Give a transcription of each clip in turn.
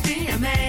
DMA.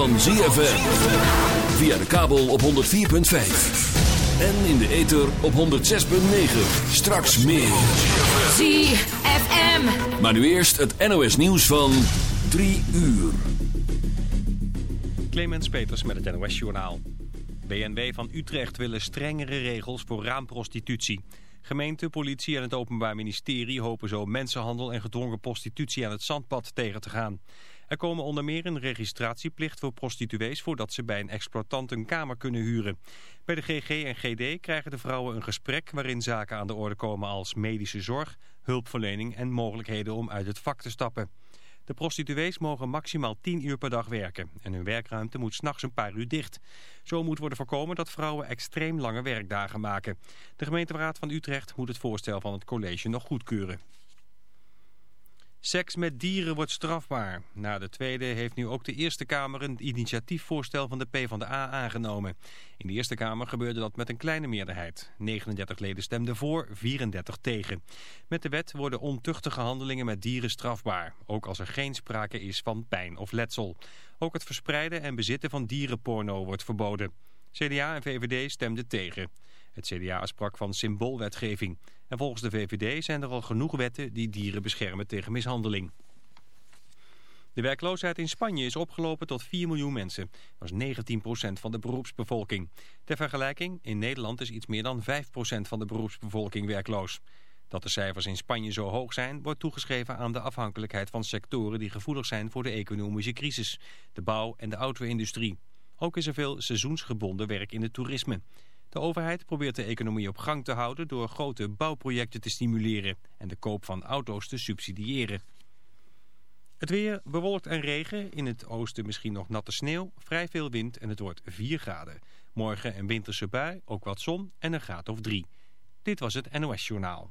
Van ZFM. Via de kabel op 104.5. En in de ether op 106.9. Straks meer. ZFM. Maar nu eerst het NOS nieuws van 3 uur. Clemens Peters met het NOS Journaal. BNW van Utrecht willen strengere regels voor raamprostitutie. Gemeente, politie en het Openbaar Ministerie hopen zo mensenhandel en gedwongen prostitutie aan het zandpad tegen te gaan. Er komen onder meer een registratieplicht voor prostituees voordat ze bij een exploitant een kamer kunnen huren. Bij de GG en GD krijgen de vrouwen een gesprek waarin zaken aan de orde komen als medische zorg, hulpverlening en mogelijkheden om uit het vak te stappen. De prostituees mogen maximaal 10 uur per dag werken en hun werkruimte moet s'nachts een paar uur dicht. Zo moet worden voorkomen dat vrouwen extreem lange werkdagen maken. De gemeenteraad van Utrecht moet het voorstel van het college nog goedkeuren. Seks met dieren wordt strafbaar. Na de tweede heeft nu ook de Eerste Kamer een initiatiefvoorstel van de PvdA aangenomen. In de Eerste Kamer gebeurde dat met een kleine meerderheid. 39 leden stemden voor, 34 tegen. Met de wet worden ontuchtige handelingen met dieren strafbaar. Ook als er geen sprake is van pijn of letsel. Ook het verspreiden en bezitten van dierenporno wordt verboden. CDA en VVD stemden tegen. Het CDA sprak van symboolwetgeving. En volgens de VVD zijn er al genoeg wetten die dieren beschermen tegen mishandeling. De werkloosheid in Spanje is opgelopen tot 4 miljoen mensen. Dat is 19% van de beroepsbevolking. Ter vergelijking, in Nederland is iets meer dan 5% van de beroepsbevolking werkloos. Dat de cijfers in Spanje zo hoog zijn, wordt toegeschreven aan de afhankelijkheid van sectoren die gevoelig zijn voor de economische crisis. De bouw- en de auto-industrie. Ook is er veel seizoensgebonden werk in het toerisme. De overheid probeert de economie op gang te houden door grote bouwprojecten te stimuleren en de koop van auto's te subsidiëren. Het weer bewolkt en regen, in het oosten misschien nog natte sneeuw, vrij veel wind en het wordt 4 graden. Morgen een winterse bui, ook wat zon en een graad of 3. Dit was het NOS Journaal.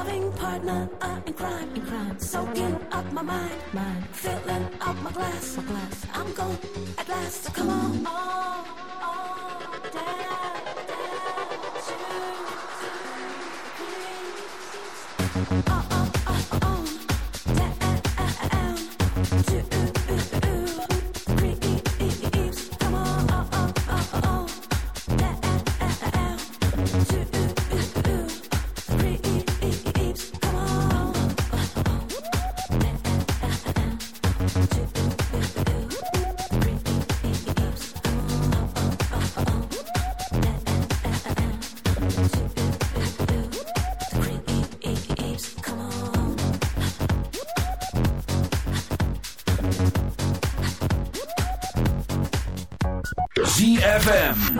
loving partner.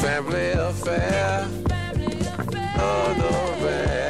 family affair. Oh, man.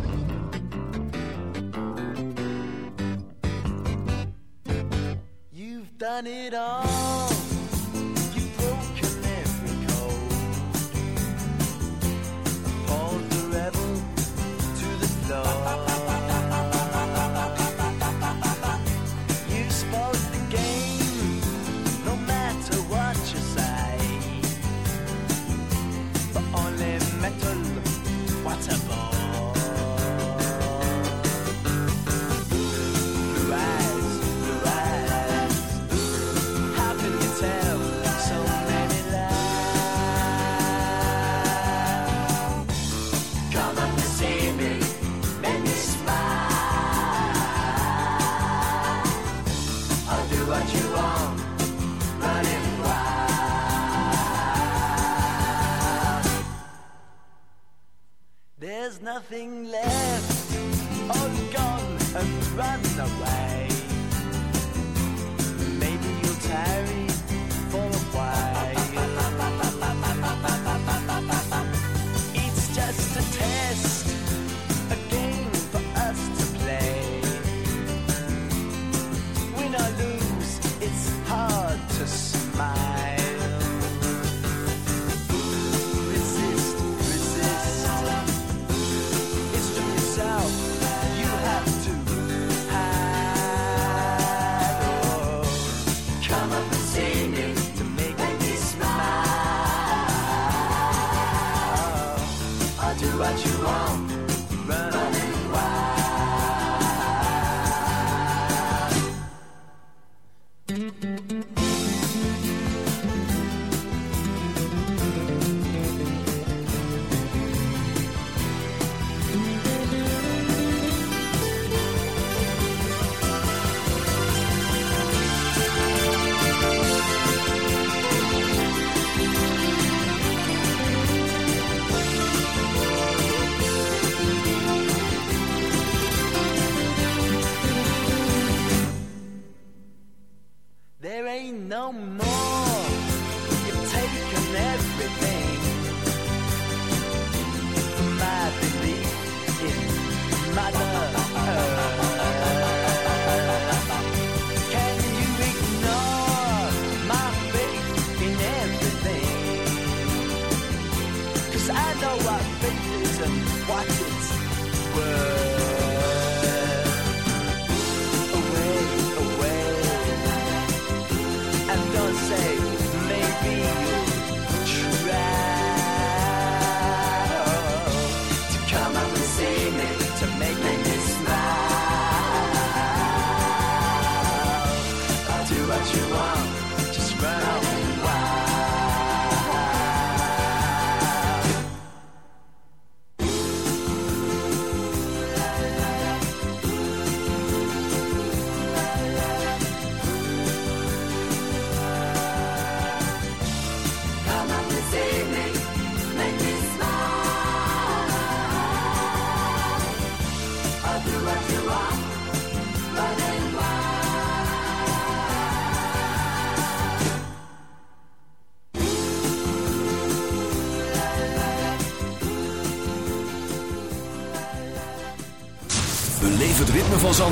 não morre.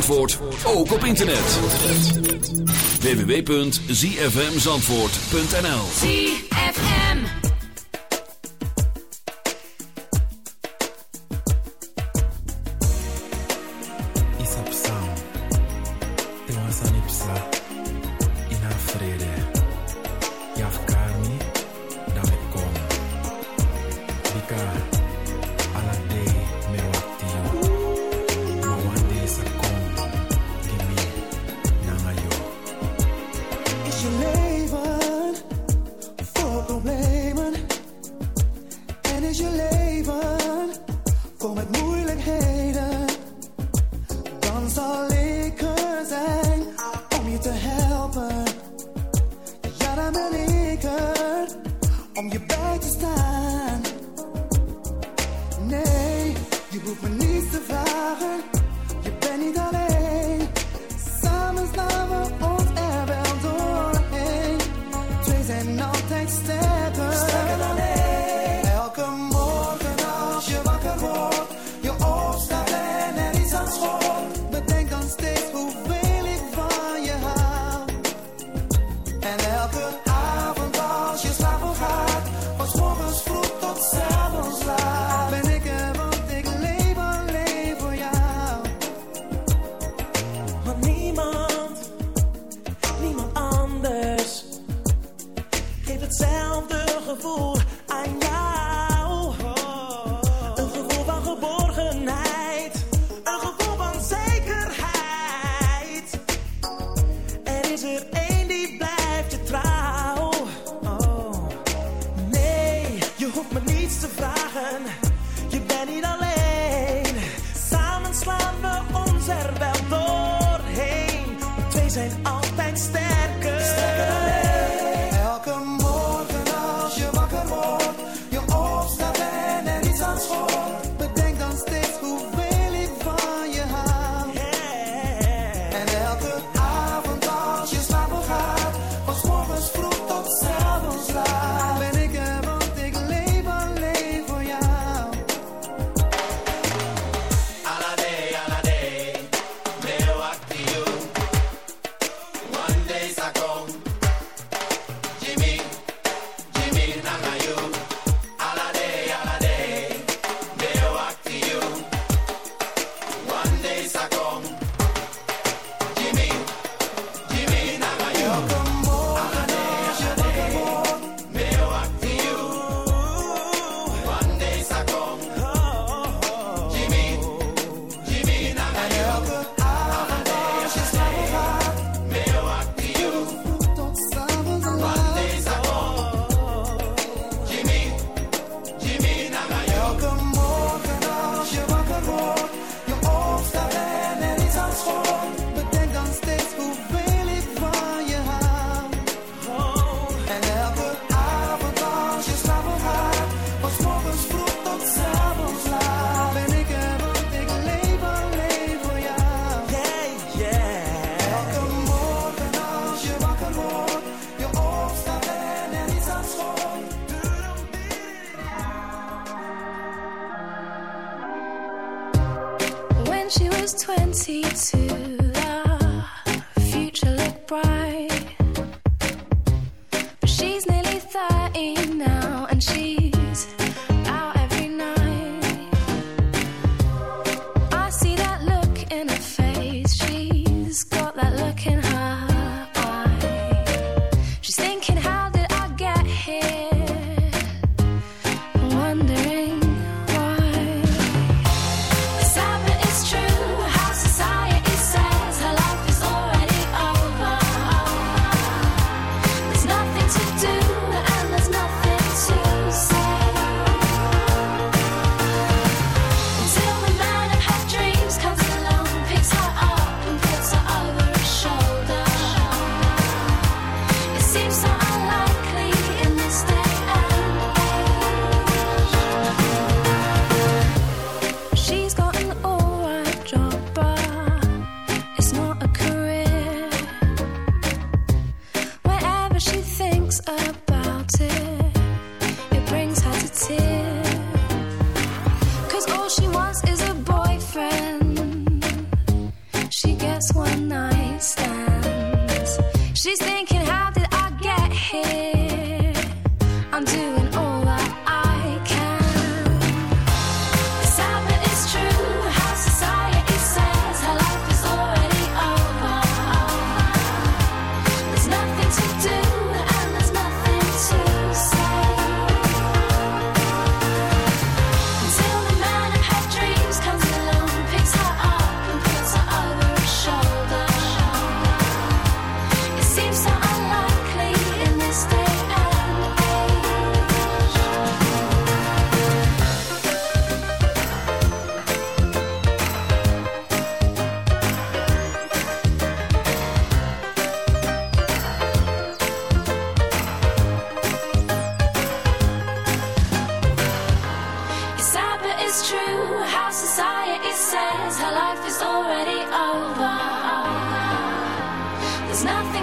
Zandvoort ook op internet. www.zfmzandvoort.nl ZFM Isap Sam Tewa Sanipsa Ina Frede Yafkani Damekoma Bika.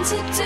to do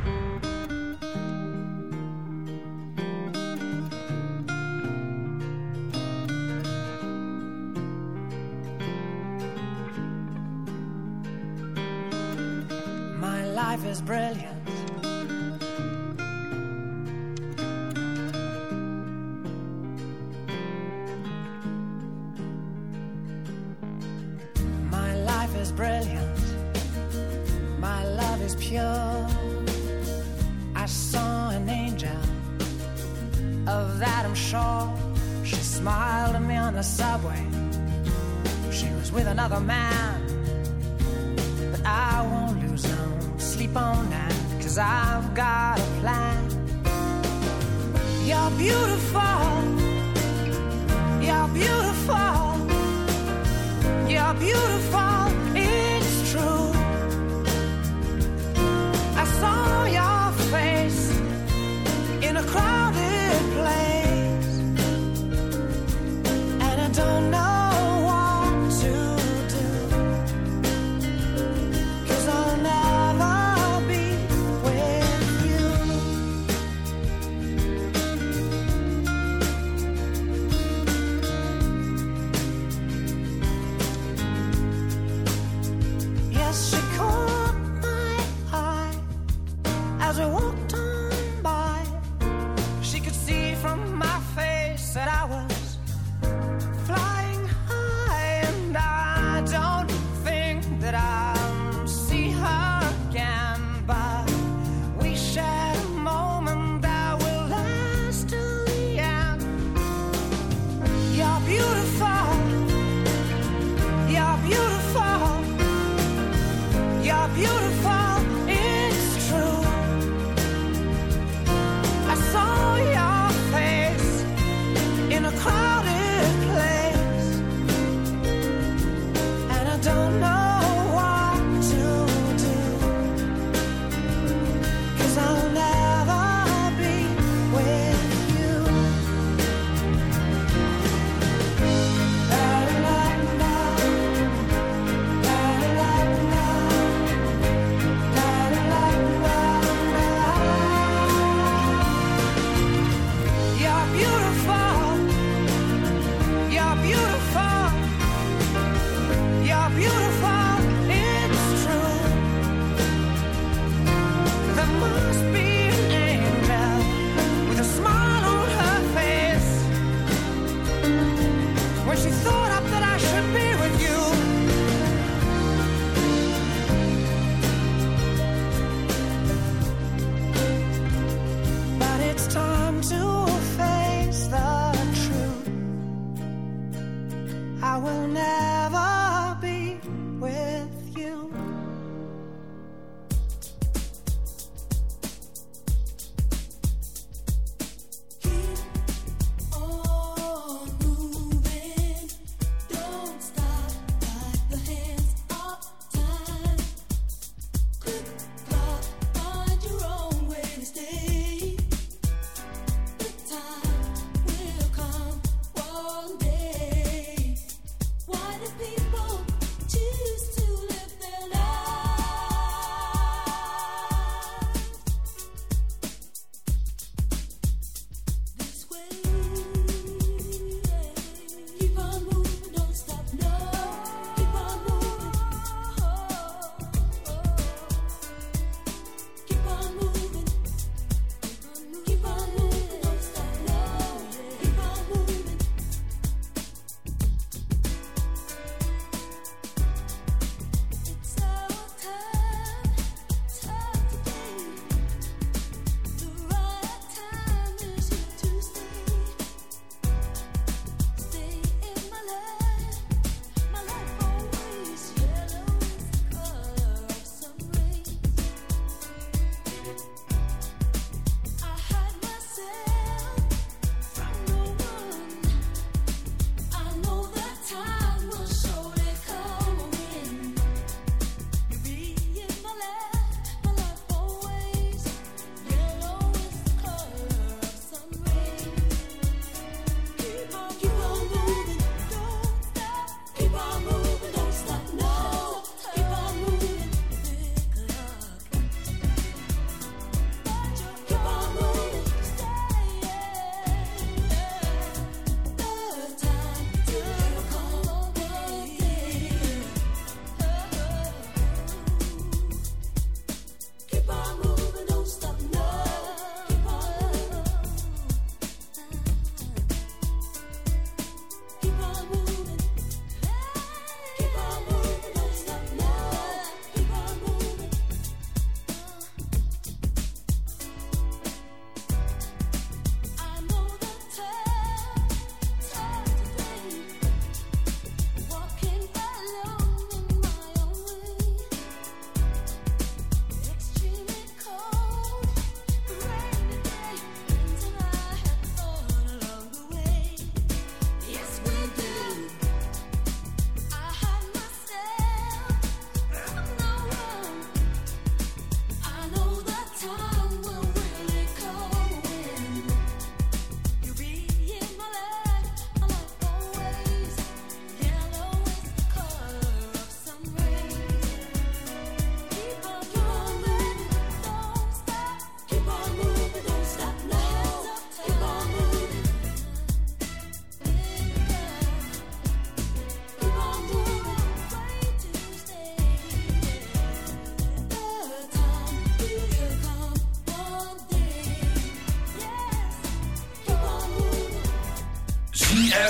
got a plan. You're beautiful. You're beautiful. You're beautiful. It's true. I saw your.